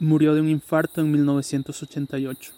Murió de un infarto en mil novecientos ochenta y ocho.